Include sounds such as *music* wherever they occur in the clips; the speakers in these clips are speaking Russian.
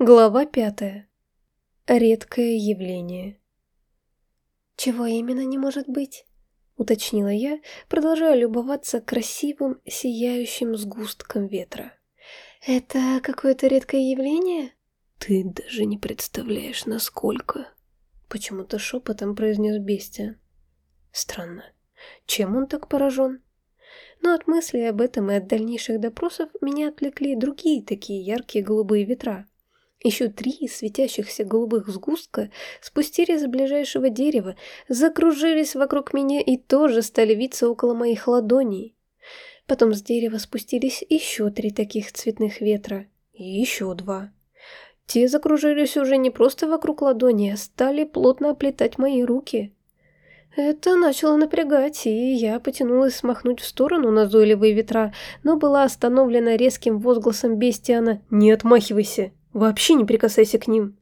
Глава пятая. Редкое явление. «Чего именно не может быть?» — уточнила я, продолжая любоваться красивым, сияющим сгустком ветра. «Это какое-то редкое явление?» «Ты даже не представляешь, насколько...» — почему-то шепотом произнес Бестия. Странно. Чем он так поражен? Но от мыслей об этом и от дальнейших допросов меня отвлекли другие такие яркие голубые ветра. Еще три светящихся голубых сгустка спустились с ближайшего дерева, закружились вокруг меня и тоже стали виться около моих ладоней. Потом с дерева спустились еще три таких цветных ветра и еще два. Те закружились уже не просто вокруг ладони, а стали плотно оплетать мои руки. Это начало напрягать, и я потянулась смахнуть в сторону назойливые ветра, но была остановлена резким возгласом Бестиана «Не отмахивайся!» Вообще не прикасайся к ним.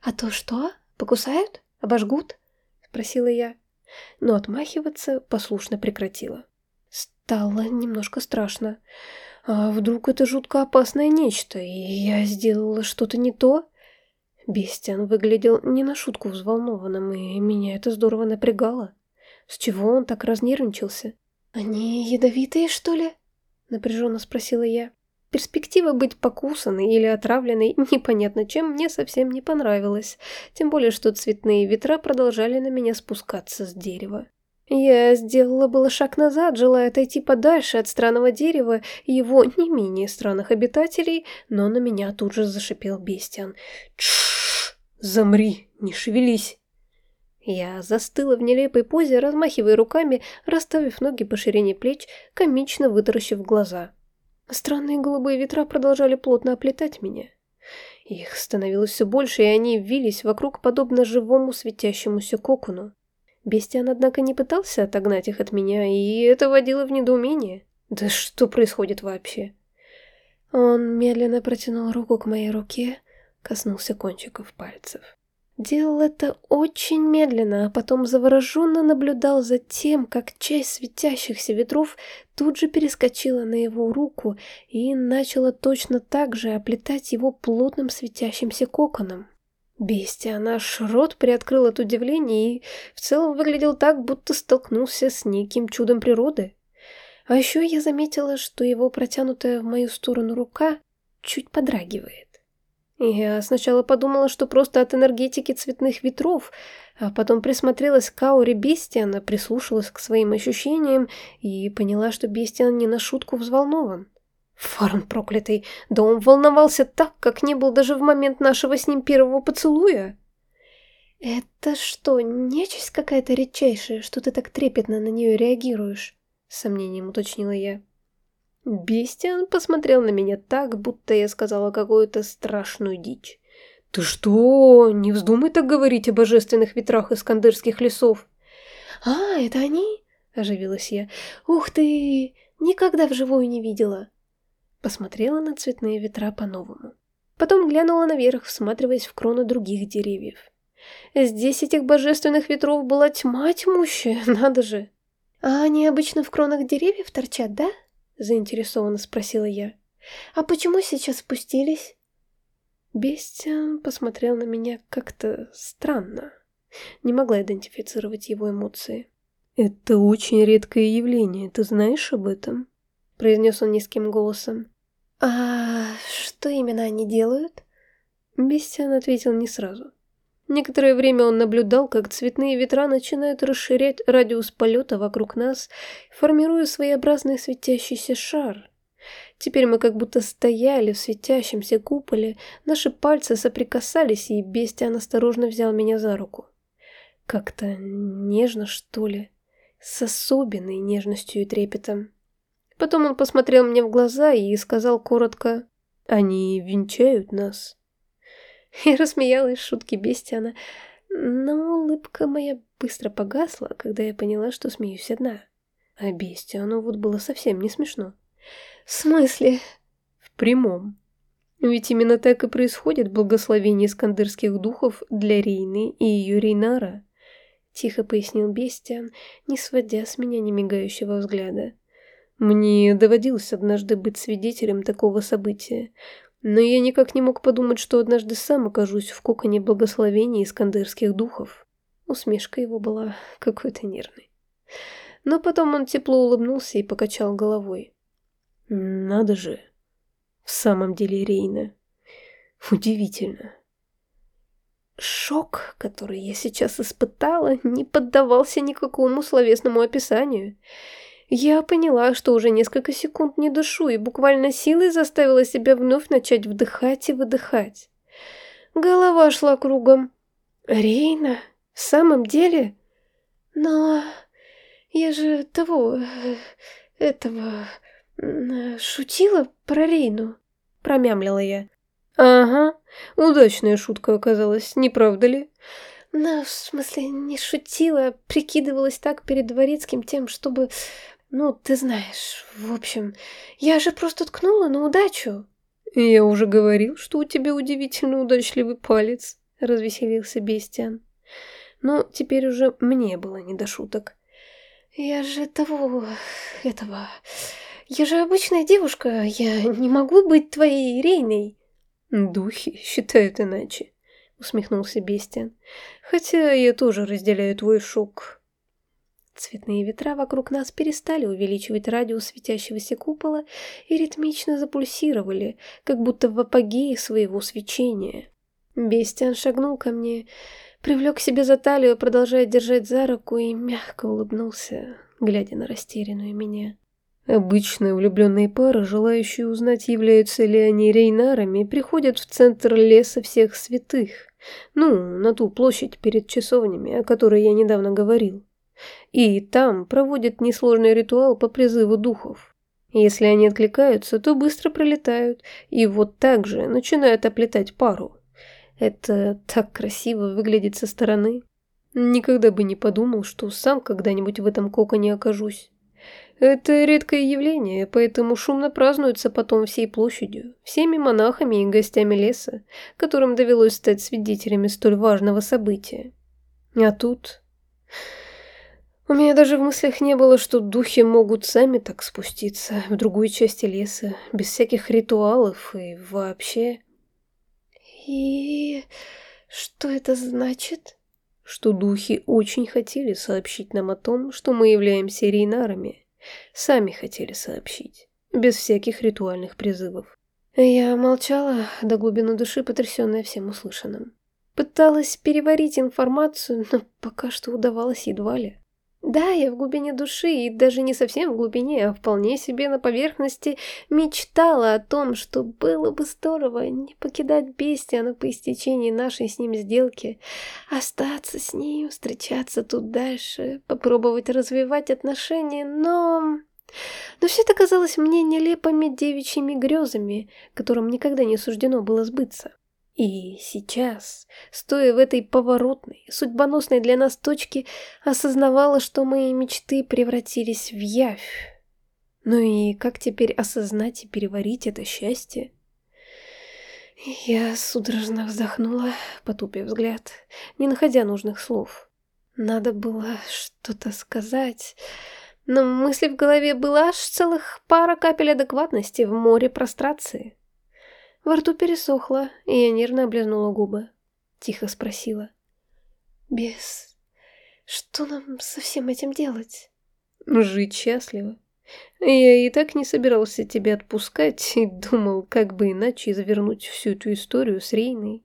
А то что? Покусают? Обожгут? Спросила я. Но отмахиваться послушно прекратила. Стало немножко страшно. А вдруг это жутко опасное нечто, и я сделала что-то не то? Бестиан выглядел не на шутку взволнованным, и меня это здорово напрягало. С чего он так разнервничался? «Они ядовитые, что ли?» — напряженно спросила я. Перспектива быть покусанной или отравленной *laughs* непонятно чем мне совсем не понравилась, тем более что цветные ветра продолжали на меня спускаться с дерева. Я сделала было шаг назад, желая отойти подальше от странного дерева и его не менее странных обитателей, но на меня тут же зашипел Бестиан. «Тш! Замри! Не шевелись!» Я застыла в нелепой позе, размахивая руками, расставив ноги по ширине плеч, комично вытаращив глаза. Странные голубые ветра продолжали плотно оплетать меня. Их становилось все больше, и они вились вокруг, подобно живому светящемуся кокону. Бестиан, однако, не пытался отогнать их от меня, и это вводило в недоумение. Да что происходит вообще? Он медленно протянул руку к моей руке, коснулся кончиков пальцев. Делал это очень медленно, а потом завороженно наблюдал за тем, как часть светящихся ветров тут же перескочила на его руку и начала точно так же оплетать его плотным светящимся коконом. Бестия, наш рот приоткрыл от удивления и в целом выглядел так, будто столкнулся с неким чудом природы. А еще я заметила, что его протянутая в мою сторону рука чуть подрагивает. Я сначала подумала, что просто от энергетики цветных ветров, а потом присмотрелась к ауре Бестиана, прислушалась к своим ощущениям и поняла, что Бестиан не на шутку взволнован. Фарн проклятый, да он волновался так, как не был даже в момент нашего с ним первого поцелуя. «Это что, нечисть какая-то редчайшая, что ты так трепетно на нее реагируешь?» — с сомнением уточнила я. Бестиан посмотрел на меня так, будто я сказала какую-то страшную дичь. «Ты что? Не вздумай так говорить о божественных ветрах искандерских лесов!» «А, это они?» – оживилась я. «Ух ты! Никогда вживую не видела!» Посмотрела на цветные ветра по-новому. Потом глянула наверх, всматриваясь в кроны других деревьев. Здесь этих божественных ветров была тьма тьмущая, *laughs* надо же! А они обычно в кронах деревьев торчат, да? Заинтересованно спросила я. «А почему сейчас спустились?» Бестиан посмотрел на меня как-то странно. Не могла идентифицировать его эмоции. «Это очень редкое явление, ты знаешь об этом?» произнес он низким голосом. «А что именно они делают?» Бестиан ответил не сразу. Некоторое время он наблюдал, как цветные ветра начинают расширять радиус полета вокруг нас, формируя своеобразный светящийся шар. Теперь мы как будто стояли в светящемся куполе, наши пальцы соприкасались, и Бестиан осторожно взял меня за руку. Как-то нежно, что ли, с особенной нежностью и трепетом. Потом он посмотрел мне в глаза и сказал коротко «Они венчают нас». *laughs* Я рассмеялась шутки Бестиана, но улыбка моя быстро погасла, когда я поняла, что смеюсь одна. А Бестиану вот было совсем не смешно. «В смысле?» «В прямом. Ведь именно так и происходит благословение искандерских духов для Рейны и ее Рейнара», — тихо пояснил Бестиан, не сводя с меня немигающего взгляда. «Мне доводилось однажды быть свидетелем такого события. Но я никак не мог подумать, что однажды сам окажусь в коконе благословений искандерских духов. Усмешка его была какой-то нервной. Но потом он тепло улыбнулся и покачал головой. Надо же. В самом деле, Рейна. Удивительно. Шок, который я сейчас испытала, не поддавался никакому словесному описанию. Я поняла, что уже несколько секунд не дышу, и буквально силой заставила себя вновь начать вдыхать и выдыхать. Голова шла кругом. «Рейна? В самом деле? Но я же того... этого... шутила про Рейну?» Промямлила я. «Ага, удачная шутка оказалась, не правда ли?» «Ну, в смысле, не шутила, прикидывалась так перед дворецким тем, чтобы... Ну, ты знаешь, в общем, я же просто ткнула на удачу». «Я уже говорил, что у тебя удивительно удачливый палец», — развеселился Бестиан. Но теперь уже мне было не до шуток. «Я же того... этого... Я же обычная девушка, я не могу быть твоей Рейной». «Духи считают иначе», — усмехнулся Бестиан. «Хотя я тоже разделяю твой шок». Цветные ветра вокруг нас перестали увеличивать радиус светящегося купола и ритмично запульсировали, как будто в апогее своего свечения. Бестиан шагнул ко мне, привлек к себе за талию, продолжая держать за руку, и мягко улыбнулся, глядя на растерянную меня. Обычно влюбленные пары, желающие узнать, являются ли они рейнарами, приходят в центр леса всех святых, ну, на ту площадь перед часовнями, о которой я недавно говорил. И там проводят несложный ритуал по призыву духов. Если они откликаются, то быстро пролетают, и вот так же начинают оплетать пару. Это так красиво выглядит со стороны. Никогда бы не подумал, что сам когда-нибудь в этом коконе окажусь. Это редкое явление, поэтому шумно празднуется потом всей площадью, всеми монахами и гостями леса, которым довелось стать свидетелями столь важного события. А тут... У меня даже в мыслях не было, что духи могут сами так спуститься в другую часть леса, без всяких ритуалов и вообще... И... что это значит? Что духи очень хотели сообщить нам о том, что мы являемся рейнарами, Сами хотели сообщить, без всяких ритуальных призывов. Я молчала до глубины души, потрясенная всем услышанным. Пыталась переварить информацию, но пока что удавалось едва ли. Да, я в глубине души, и даже не совсем в глубине, а вполне себе на поверхности, мечтала о том, что было бы здорово не покидать Бестиана по истечении нашей с ним сделки, остаться с ним, встречаться тут дальше, попробовать развивать отношения, но... Но все это казалось мне нелепыми девичьими грезами, которым никогда не суждено было сбыться. И сейчас, стоя в этой поворотной, судьбоносной для нас точке, осознавала, что мои мечты превратились в явь. Ну и как теперь осознать и переварить это счастье? Я судорожно вздохнула, потупив взгляд, не находя нужных слов. Надо было что-то сказать, но мысли в голове была аж целых пара капель адекватности в море прострации. Во рту пересохло, и я нервно облизнула губы. Тихо спросила. «Бес, что нам со всем этим делать?» «Жить счастливо. Я и так не собирался тебя отпускать и думал, как бы иначе завернуть всю эту историю с Рейной.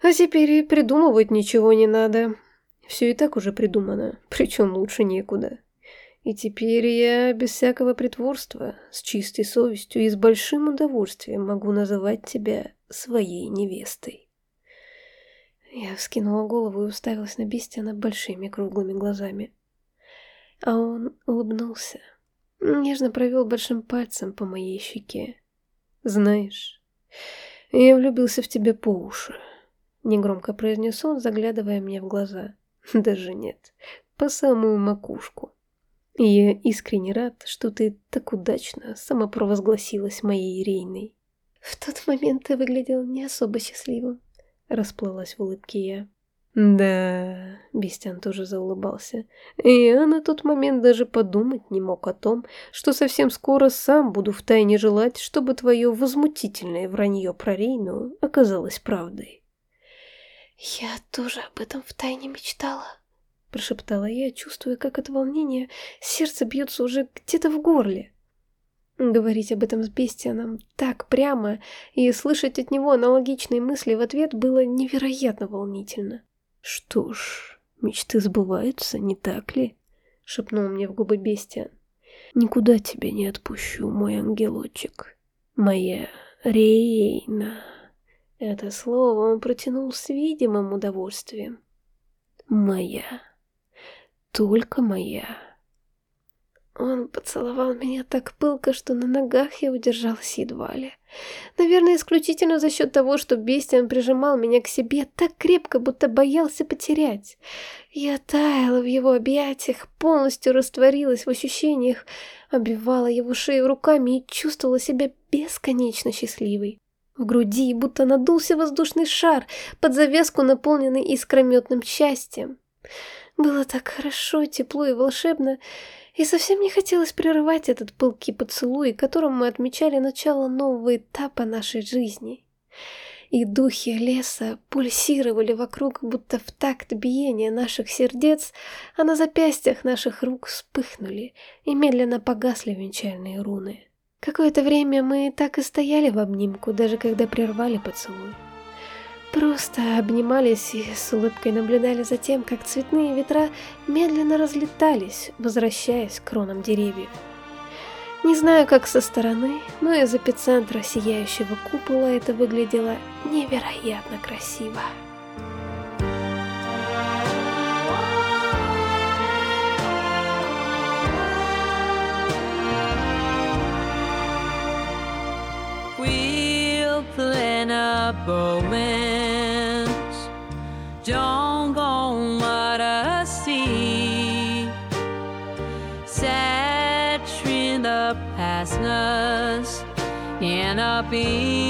А теперь и придумывать ничего не надо. Все и так уже придумано, причем лучше некуда». И теперь я без всякого притворства, с чистой совестью и с большим удовольствием могу называть тебя своей невестой. Я вскинула голову и уставилась на Бестиана большими круглыми глазами. А он улыбнулся, нежно провел большим пальцем по моей щеке. «Знаешь, я влюбился в тебя по уши», — негромко произнес он, заглядывая мне в глаза. «Даже нет, по самую макушку». И я искренне рад, что ты так удачно самопровозгласилась моей Рейной. В тот момент ты выглядел не особо счастливым, расплылась в улыбке я. Да, Бестян тоже заулыбался. Я на тот момент даже подумать не мог о том, что совсем скоро сам буду втайне желать, чтобы твое возмутительное вранье про Рейну оказалось правдой. «Я тоже об этом втайне мечтала», — прошептала я, чувствуя, как от волнения сердце бьется уже где-то в горле. Говорить об этом с Бестианом так прямо и слышать от него аналогичные мысли в ответ было невероятно волнительно. «Что ж, мечты сбываются, не так ли?» — шепнул мне в губы Бестиан. «Никуда тебя не отпущу, мой ангелочек. Моя Рейна». Это слово он протянул с видимым удовольствием. «Моя. Только моя». Он поцеловал меня так пылко, что на ногах я удержалась едва ли. Наверное, исключительно за счет того, что Бестиан прижимал меня к себе так крепко, будто боялся потерять. Я таяла в его объятиях, полностью растворилась в ощущениях, обвивала его шею руками и чувствовала себя бесконечно счастливой. В груди будто надулся воздушный шар, под завязку наполненный искрометным счастьем. Было так хорошо, тепло и волшебно, и совсем не хотелось прерывать этот пылкий поцелуй, которым мы отмечали начало нового этапа нашей жизни. И духи леса пульсировали вокруг, будто в такт биения наших сердец, а на запястьях наших рук вспыхнули и медленно погасли венчальные руны. Какое-то время мы так и стояли в обнимку, даже когда прервали поцелуй. Просто обнимались и с улыбкой наблюдали за тем, как цветные ветра медленно разлетались, возвращаясь к кронам деревьев. Не знаю, как со стороны, но из эпицентра сияющего купола это выглядело невероятно красиво. Romance Don't go what I see. Satching the pastness in a be.